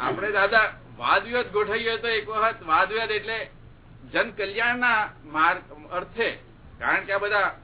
આપણે દાદા વાદવિવાદ ગોઠવીએ તો એક વખત વાદવિવાદ એટલે જન કલ્યાણના માર્ગ અર્થે. કારણ કે આ બધા